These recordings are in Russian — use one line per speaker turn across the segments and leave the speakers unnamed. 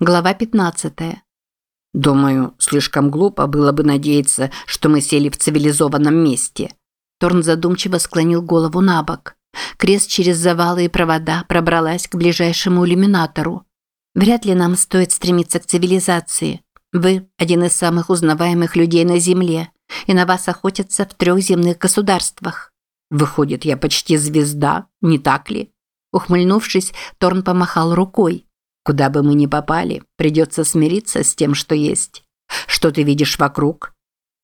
Глава 15.
Думаю, слишком глупо было бы надеяться, что мы сели в цивилизованном месте.
Торн задумчиво склонил голову на бок. Крест через завалы и провода пробралась к ближайшему иллюминатору. Вряд ли нам стоит стремиться к цивилизации. Вы – один из самых узнаваемых людей на Земле, и на вас охотятся в трех земных государствах.
Выходит, я почти звезда, не так ли?
Ухмыльнувшись, Торн помахал рукой.
Куда бы мы ни попали, придется смириться с тем, что есть. Что ты видишь вокруг?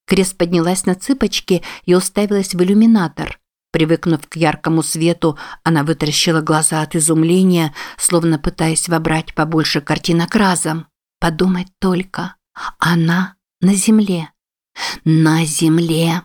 Крест поднялась на цыпочки и уставилась в иллюминатор. Привыкнув к яркому свету, она вытаращила глаза от изумления, словно пытаясь вобрать побольше картинок разом. Подумать только. Она на земле. На земле.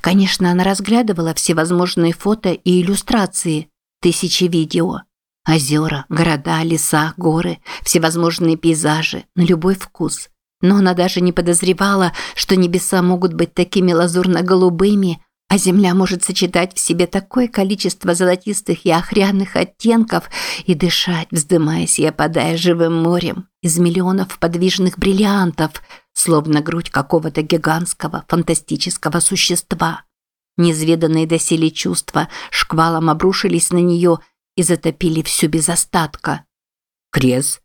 Конечно, она разглядывала всевозможные фото и иллюстрации, тысячи видео. Озера, города, леса, горы, всевозможные пейзажи, на любой вкус. Но она даже не подозревала, что небеса могут быть такими лазурно-голубыми, а земля может сочетать в себе такое количество золотистых и охряных оттенков и дышать, вздымаясь и опадая живым морем из миллионов подвижных бриллиантов, словно грудь какого-то гигантского фантастического существа. Неизведанные доселе чувства шквалом обрушились на нее и затопили всю без остатка.
Крес?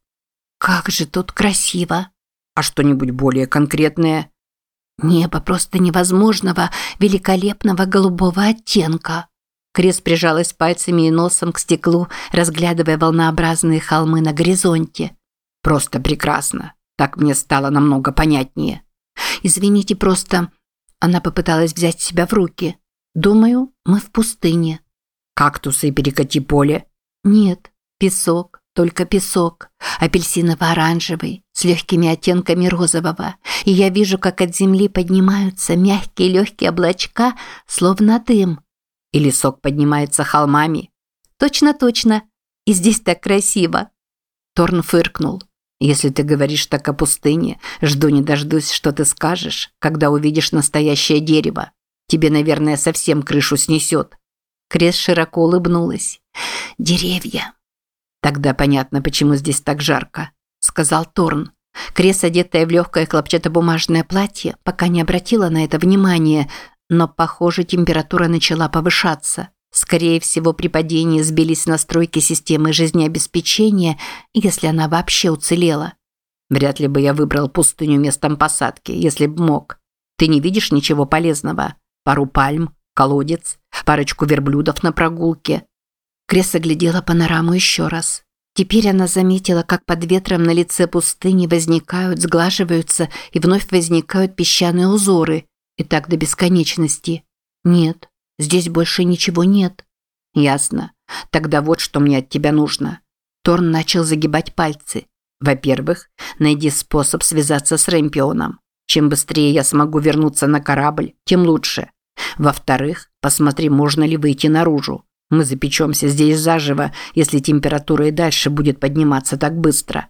Как же тут красиво!
А что-нибудь более конкретное?
Небо просто невозможного, великолепного голубого оттенка. Крес прижалась пальцами и носом к стеклу, разглядывая волнообразные холмы на горизонте.
Просто прекрасно. Так мне стало намного понятнее.
Извините, просто... Она попыталась взять себя в руки. Думаю, мы в пустыне.
Кактусы и перекати поле?
Нет, песок, только песок, апельсиново-оранжевый, с легкими оттенками розового. И я вижу, как от земли поднимаются мягкие легкие облачка, словно дым.
И лесок поднимается холмами.
Точно-точно. И здесь так красиво.
Торн фыркнул. Если ты говоришь так о пустыне, жду не дождусь, что ты скажешь, когда увидишь настоящее дерево. Тебе, наверное, совсем крышу снесет.
Крес широко улыбнулась. «Деревья».
«Тогда понятно, почему здесь так жарко», – сказал Торн.
Крес, одетая в легкое хлопчатобумажное платье, пока не обратила на это внимания, но, похоже, температура начала повышаться. Скорее всего, при падении сбились настройки системы жизнеобеспечения, если она вообще уцелела.
Вряд ли бы я выбрал пустыню местом посадки, если б мог. Ты не видишь ничего полезного? Пару пальм, колодец, парочку верблюдов на прогулке.
Крес оглядела панораму еще раз. Теперь она заметила, как под ветром на лице пустыни возникают, сглаживаются и вновь возникают песчаные узоры, и так до бесконечности. Нет, здесь больше ничего нет.
Ясно. Тогда вот что мне от тебя нужно. Торн начал загибать пальцы. Во-первых, найди способ связаться с Рэмпионом. Чем быстрее я смогу вернуться на корабль, тем лучше. Во-вторых, посмотри, можно ли выйти наружу. Мы запечемся здесь заживо, если температура и дальше будет подниматься так быстро.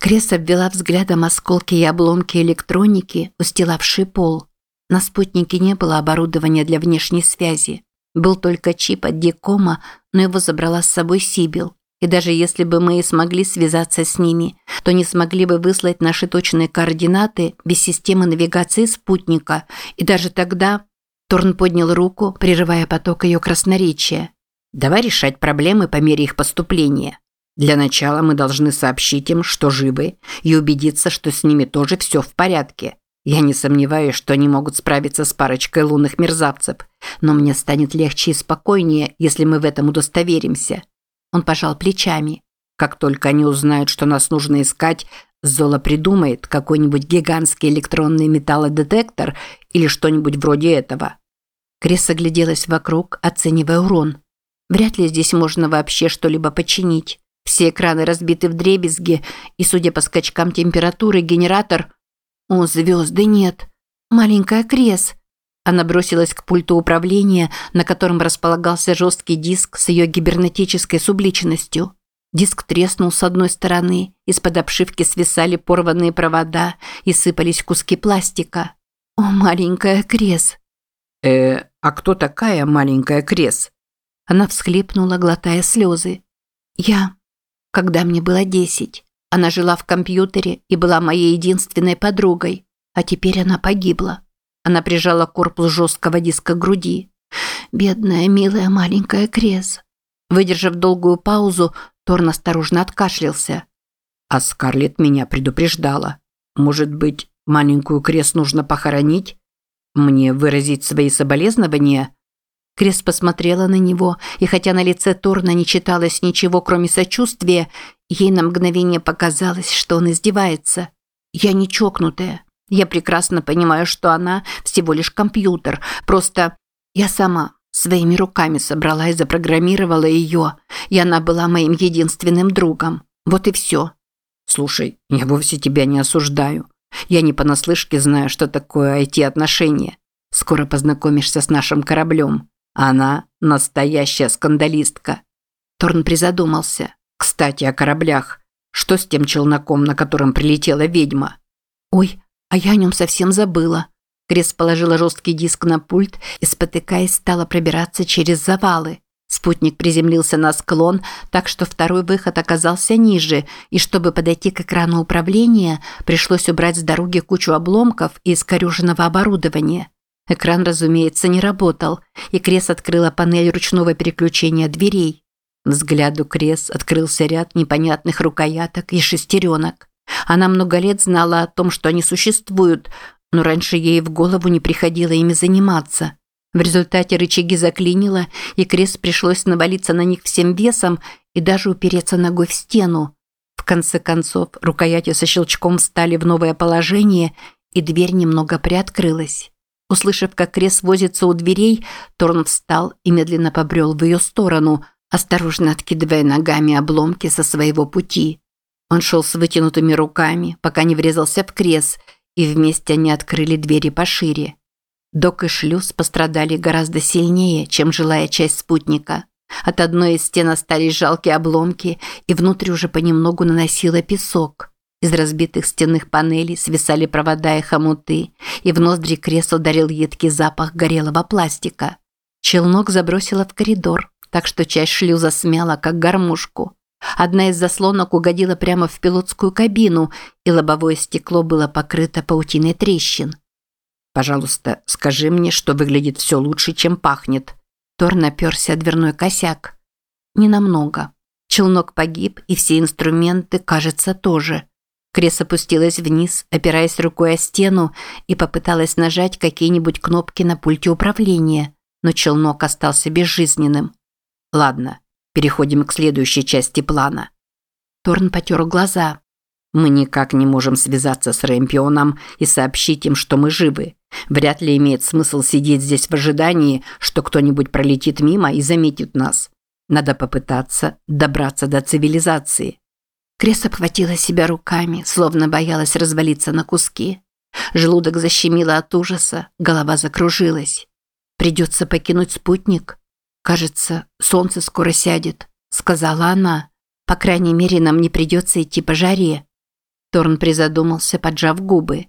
Крес обвела взглядом осколки и обломки электроники, устилавшие пол. На спутнике не было оборудования для внешней связи. Был только чип от Дикома, но его забрала с собой Сибил. И даже если бы мы и смогли связаться с ними, то не смогли бы выслать наши точные координаты без системы навигации спутника. И даже тогда Торн поднял руку, прерывая поток ее красноречия.
«Давай решать проблемы по мере их поступления. Для начала мы должны сообщить им, что живы, и убедиться, что с ними тоже все в порядке. Я не сомневаюсь, что они могут справиться с парочкой лунных мерзавцев, но мне станет легче и спокойнее, если мы в этом удостоверимся».
Он пожал плечами.
«Как только они узнают, что нас нужно искать, Зола придумает какой-нибудь гигантский электронный металлодетектор или что-нибудь вроде этого.
Крис огляделась вокруг, оценивая урон. Вряд ли здесь можно вообще что-либо починить. Все экраны разбиты в дребезги, и, судя по скачкам температуры, генератор... О, звезды нет. Маленькая Крес. Она бросилась к пульту управления, на котором располагался жесткий диск с ее гибернетической субличностью. Диск треснул с одной стороны, из-под обшивки свисали порванные провода и сыпались куски пластика. «О, маленькая Крес!»
«Э, а кто такая маленькая Крес?»
Она всхлипнула, глотая слезы. «Я, когда мне было десять, Она жила в компьютере и была моей единственной подругой, а теперь она погибла. Она прижала корпус жесткого диска к груди. Бедная, милая маленькая Крез. Выдержав долгую паузу, Торн осторожно откашлялся.
А Скарлетт меня предупреждала. Может быть, маленькую Крез нужно похоронить? Мне выразить свои соболезнования?
Крес посмотрела на него, и хотя на лице Торна не читалось ничего, кроме сочувствия, ей на мгновение показалось, что он издевается. «Я не чокнутая. Я прекрасно понимаю, что она всего лишь компьютер. Просто я сама своими руками собрала и запрограммировала ее, и она была моим единственным другом. Вот и все».
«Слушай, я вовсе тебя не осуждаю. Я не понаслышке знаю, что такое IT-отношения. Скоро познакомишься с нашим кораблем. Она настоящая скандалистка.
Торн призадумался.
Кстати, о кораблях. Что с тем челноком, на котором прилетела ведьма?
Ой, а я о нем совсем забыла. Крес положила жесткий диск на пульт и, спотыкаясь, стала пробираться через завалы. Спутник приземлился на склон, так что второй выход оказался ниже, и чтобы подойти к экрану управления, пришлось убрать с дороги кучу обломков и искорюженного оборудования. Экран, разумеется, не работал, и Крес открыла панель ручного переключения дверей. Взгляду Крес открылся ряд непонятных рукояток и шестеренок. Она много лет знала о том, что они существуют, но раньше ей в голову не приходило ими заниматься. В результате рычаги заклинило, и Крес пришлось навалиться на них всем весом и даже упереться ногой в стену. В конце концов, рукояти со щелчком встали в новое положение, и дверь немного приоткрылась. Услышав, как Крес возится у дверей, Торн встал и медленно побрел в ее сторону, осторожно откидывая ногами обломки со своего пути. Он шел с вытянутыми руками, пока не врезался в Крес, и вместе они открыли двери пошире. Док и шлюз пострадали гораздо сильнее, чем жилая часть спутника. От одной из стен остались жалкие обломки, и внутрь уже понемногу наносило песок. Из разбитых стенных панелей свисали провода и хомуты, и в ноздри кресла дарил едкий запах горелого пластика. Челнок забросило в коридор, так что часть шлюза смяла, как гармошку. Одна из заслонок угодила прямо в пилотскую кабину, и лобовое стекло было покрыто паутиной трещин.
«Пожалуйста, скажи мне, что выглядит все лучше, чем пахнет».
Тор наперся дверной косяк. «Ненамного. Челнок погиб, и все инструменты, кажется, тоже. Крес опустилась вниз, опираясь рукой о стену, и попыталась нажать какие-нибудь кнопки на пульте управления, но челнок остался безжизненным.
«Ладно, переходим к следующей части плана».
Торн потер глаза.
«Мы никак не можем связаться с Рэмпионом и сообщить им, что мы живы. Вряд ли имеет смысл сидеть здесь в ожидании, что кто-нибудь пролетит мимо и заметит нас. Надо попытаться добраться до цивилизации.
Крес обхватила себя руками, словно боялась развалиться на куски. Желудок защемило от ужаса, голова закружилась. Придется покинуть спутник. Кажется, солнце скоро сядет, сказала она. По крайней мере, нам не придется идти по жаре. Торн призадумался, поджав губы.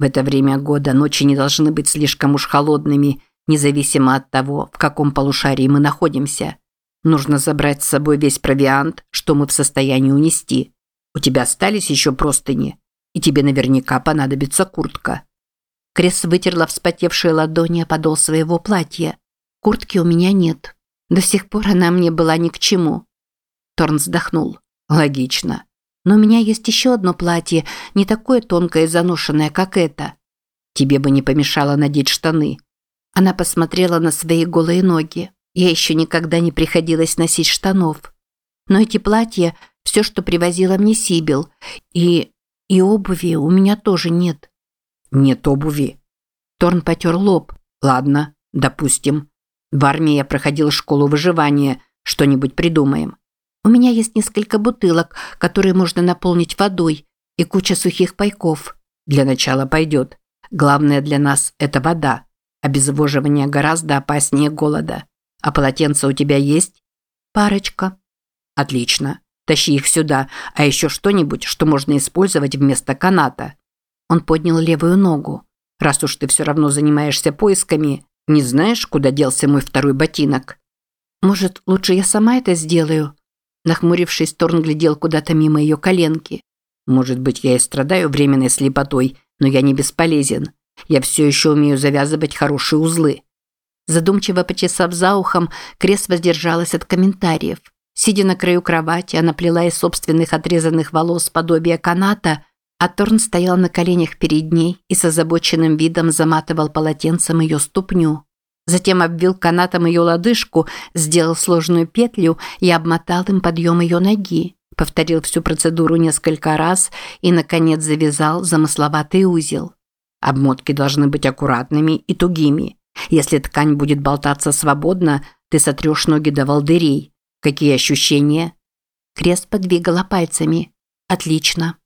В это время года ночи не должны быть слишком уж холодными, независимо от того, в каком полушарии мы находимся. Нужно забрать с собой весь провиант, что мы в состоянии унести. У тебя остались еще простыни, и тебе наверняка понадобится куртка».
Крес вытерла вспотевшие ладони о подол своего платья. «Куртки у меня нет. До сих пор она мне была ни к чему». Торн вздохнул. «Логично. Но у меня есть еще одно платье, не такое тонкое и заношенное, как это.
Тебе бы не помешало надеть штаны».
Она посмотрела на свои голые ноги. Я еще никогда не приходилось носить штанов. Но эти платья – все, что привозила мне Сибил. И... и обуви у меня тоже нет.
Нет обуви.
Торн потер лоб.
Ладно, допустим. В армии я проходил школу выживания. Что-нибудь придумаем.
У меня есть несколько бутылок, которые можно наполнить водой, и куча сухих пайков.
Для начала пойдет. Главное для нас – это вода. Обезвоживание гораздо опаснее голода. А полотенца у тебя есть?
Парочка.
Отлично. Тащи их сюда, а еще что-нибудь, что можно использовать вместо каната. Он поднял левую ногу. Раз уж ты все равно занимаешься поисками, не знаешь, куда делся мой второй ботинок?
Может, лучше я сама это сделаю? Нахмурившись, Торн глядел куда-то мимо ее коленки.
Может быть, я и страдаю временной слепотой, но я не бесполезен. Я все еще умею завязывать хорошие узлы».
Задумчиво почесав за ухом, Крес воздержалась от комментариев. Сидя на краю кровати, она плела из собственных отрезанных волос подобие каната, а Торн стоял на коленях перед ней и с озабоченным видом заматывал полотенцем ее ступню. Затем обвил канатом ее лодыжку, сделал сложную петлю и обмотал им подъем ее ноги. Повторил всю процедуру несколько раз и, наконец, завязал замысловатый узел.
Обмотки должны быть аккуратными и тугими. Если ткань будет болтаться свободно, ты сотрешь ноги до волдырей. Какие ощущения?
Крест подвигала пальцами. Отлично.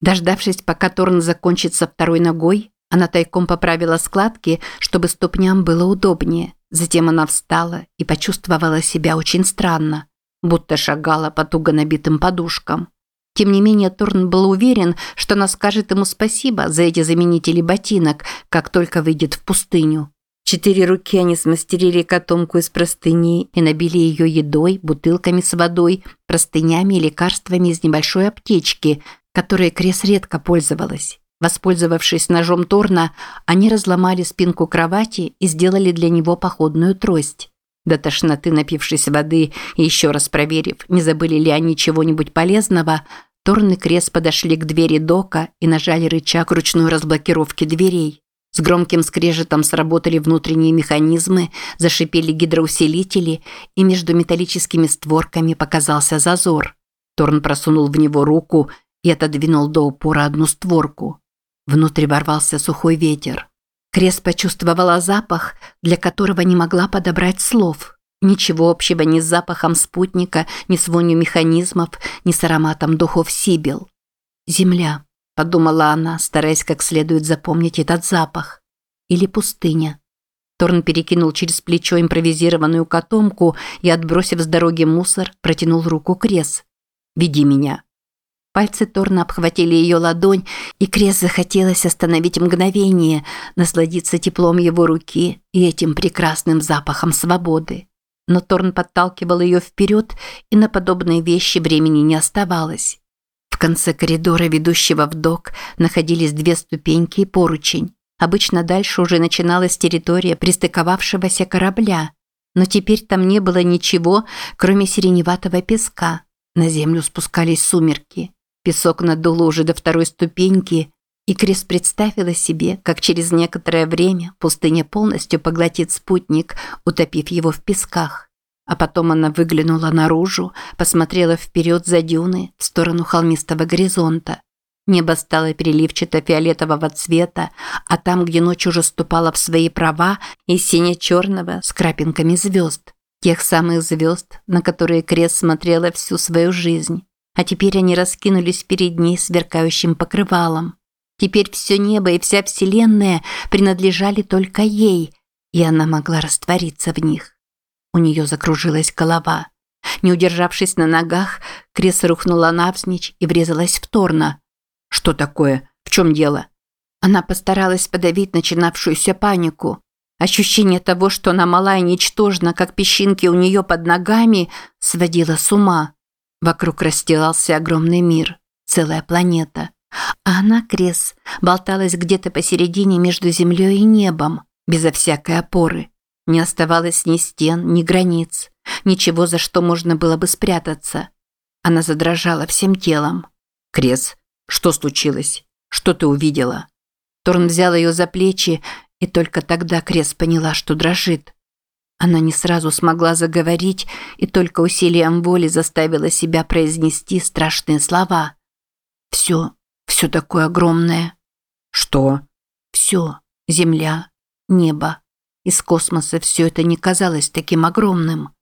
Дождавшись, пока Торн закончит со второй ногой, она тайком поправила складки, чтобы ступням было удобнее. Затем она встала и почувствовала себя очень странно, будто шагала по туго набитым подушкам. Тем не менее, Торн был уверен, что она скажет ему спасибо за эти заменители ботинок, как только выйдет в пустыню. Четыре руки они смастерили котомку из простыней и набили ее едой, бутылками с водой, простынями и лекарствами из небольшой аптечки, которой Крес редко пользовалась. Воспользовавшись ножом Торна, они разломали спинку кровати и сделали для него походную трость. До тошноты напившись воды и еще раз проверив, не забыли ли они чего-нибудь полезного, Торн и Крес подошли к двери дока и нажали рычаг ручной разблокировки дверей. С громким скрежетом сработали внутренние механизмы, зашипели гидроусилители, и между металлическими створками показался зазор. Торн просунул в него руку и отодвинул до упора одну створку. Внутри ворвался сухой ветер. Крес почувствовала запах, для которого не могла подобрать слов. Ничего общего ни с запахом спутника, ни с вонью механизмов, ни с ароматом духов Сибил. Земля подумала она, стараясь как следует запомнить этот запах. Или пустыня. Торн перекинул через плечо импровизированную котомку и, отбросив с дороги мусор, протянул руку Крес. «Веди меня». Пальцы Торна обхватили ее ладонь, и Крес захотелось остановить мгновение, насладиться теплом его руки и этим прекрасным запахом свободы. Но Торн подталкивал ее вперед, и на подобные вещи времени не оставалось. В конце коридора, ведущего в док, находились две ступеньки и поручень. Обычно дальше уже начиналась территория пристыковавшегося корабля, но теперь там не было ничего, кроме сиреневатого песка. На землю спускались сумерки. Песок надуло уже до второй ступеньки, и Крис представила себе, как через некоторое время пустыня полностью поглотит спутник, утопив его в песках. А потом она выглянула наружу, посмотрела вперед за дюны, в сторону холмистого горизонта. Небо стало переливчато-фиолетового цвета, а там, где ночь уже ступала в свои права, и сине-черного с крапинками звезд. Тех самых звезд, на которые Крес смотрела всю свою жизнь. А теперь они раскинулись перед ней сверкающим покрывалом. Теперь все небо и вся вселенная принадлежали только ей, и она могла раствориться в них. У нее закружилась голова. Не удержавшись на ногах, Крес рухнула навзничь и врезалась в Торна. «Что такое? В чем дело?» Она постаралась подавить начинавшуюся панику. Ощущение того, что она мала и ничтожна, как песчинки у нее под ногами, сводило с ума. Вокруг расстилался огромный мир, целая планета. А она, Крес, болталась где-то посередине между землей и небом, безо всякой опоры. Не оставалось ни стен, ни границ, ничего, за что можно было бы спрятаться. Она задрожала всем телом. «Крес, что случилось? Что ты увидела?» Торн взял ее за плечи, и только тогда Крес поняла, что дрожит. Она не сразу смогла заговорить и только усилием воли заставила себя произнести страшные слова. «Все, все такое огромное».
«Что?»
«Все. Земля, небо, из космоса все это не казалось таким огромным.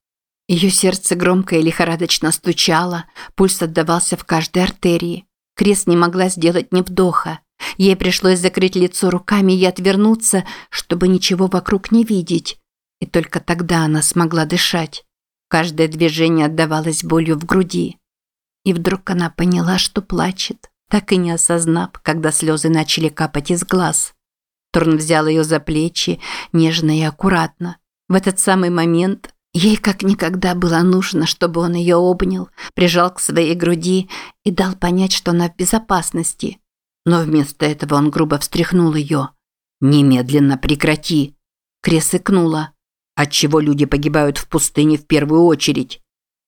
Ее сердце громко и лихорадочно стучало, пульс отдавался в каждой артерии. Крес не могла сделать ни вдоха. Ей пришлось закрыть лицо руками и отвернуться, чтобы ничего вокруг не видеть. И только тогда она смогла дышать. Каждое движение отдавалось болью в груди. И вдруг она поняла, что плачет, так и не осознав, когда слезы начали капать из глаз. Торн взял ее за плечи, нежно и аккуратно. В этот самый момент Ей как никогда было нужно, чтобы он ее обнял, прижал к своей груди и дал понять, что она в безопасности. Но вместо этого он грубо встряхнул ее.
«Немедленно прекрати!» Крес икнула. «Отчего люди погибают в пустыне в первую очередь?»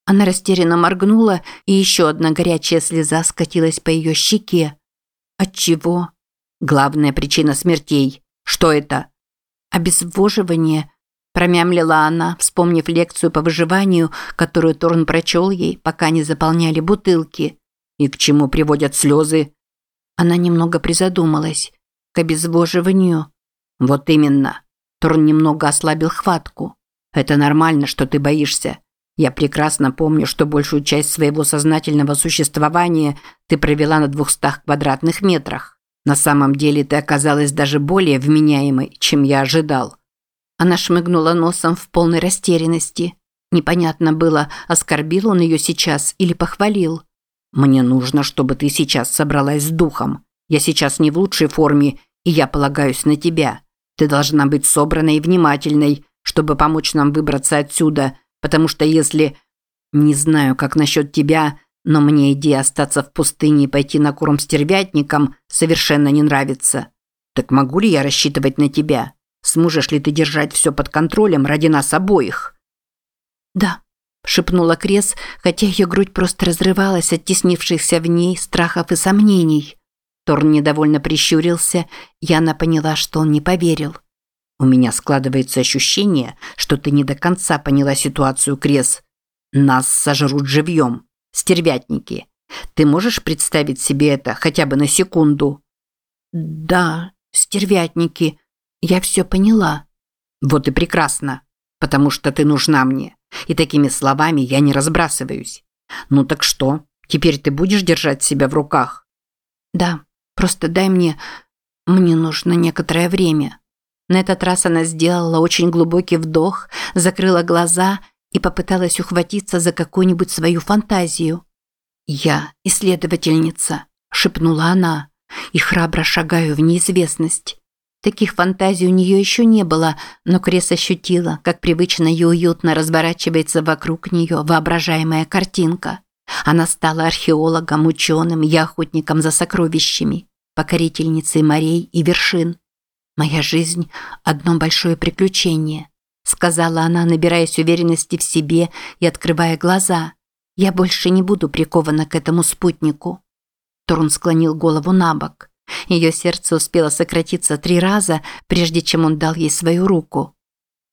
Она растерянно моргнула, и еще одна горячая слеза скатилась по ее щеке. «Отчего?»
«Главная причина смертей. Что это?»
«Обезвоживание», промямлила она, вспомнив лекцию по выживанию, которую Торн прочел ей, пока не заполняли бутылки.
«И к чему приводят слезы?»
Она немного призадумалась. К обезвоживанию.
«Вот именно». Торн немного ослабил хватку. «Это нормально, что ты боишься. Я прекрасно помню, что большую часть своего сознательного существования ты провела на двухстах квадратных метрах. На самом деле ты оказалась даже более вменяемой, чем я ожидал.
Она шмыгнула носом в полной растерянности. Непонятно было, оскорбил он ее сейчас или похвалил.
«Мне нужно, чтобы ты сейчас собралась с духом. Я сейчас не в лучшей форме, и я полагаюсь на тебя. Ты должна быть собранной и внимательной, чтобы помочь нам выбраться отсюда, потому что если... Не знаю, как насчет тебя, но мне идея остаться в пустыне и пойти на корм стервятникам совершенно не нравится. Так могу ли я рассчитывать на тебя?» Сможешь ли ты держать все под контролем ради нас обоих?»
«Да», – шепнула Крес, хотя ее грудь просто разрывалась от теснившихся в ней страхов и сомнений. Торн недовольно прищурился, и она поняла, что он не поверил.
«У меня складывается ощущение, что ты не до конца поняла ситуацию, Крес. Нас сожрут живьем. Стервятники. Ты можешь представить себе это хотя бы на секунду?»
«Да, стервятники», я все поняла.
Вот и прекрасно, потому что ты нужна мне. И такими словами я не разбрасываюсь. Ну так что, теперь ты будешь держать себя в руках?
Да, просто дай мне... Мне нужно некоторое время. На этот раз она сделала очень глубокий вдох, закрыла глаза и попыталась ухватиться за какую-нибудь свою фантазию. «Я исследовательница», – шепнула она, – «и храбро шагаю в неизвестность. Таких фантазий у нее еще не было, но Крес ощутила, как привычно и уютно разворачивается вокруг нее воображаемая картинка. Она стала археологом, ученым и охотником за сокровищами, покорительницей морей и вершин. «Моя жизнь – одно большое приключение», – сказала она, набираясь уверенности в себе и открывая глаза. «Я больше не буду прикована к этому спутнику». Торн склонил голову на бок. Ее сердце успело сократиться три раза, прежде чем он дал ей свою руку.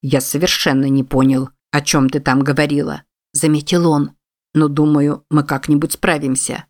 «Я совершенно не понял, о чем ты там говорила», – заметил он. «Но думаю, мы как-нибудь справимся».